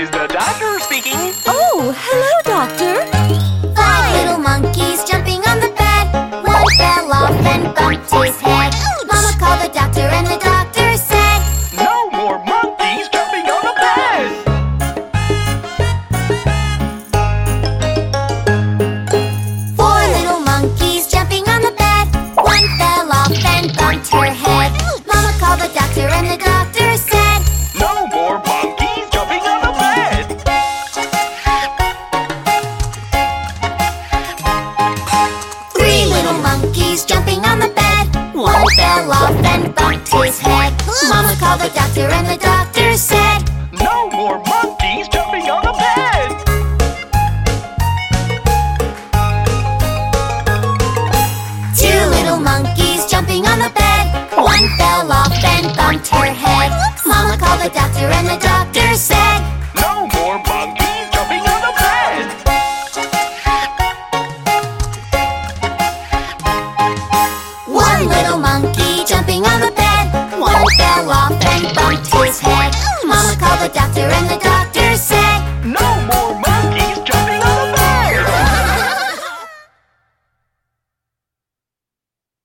is the doctor speaking. Oh, hello, Doctor. fell off and bumped his head. Mama called the doctor and the doctor little monkey jumping on the bed. One fell off and bumped his head. Mama called the doctor and the doctor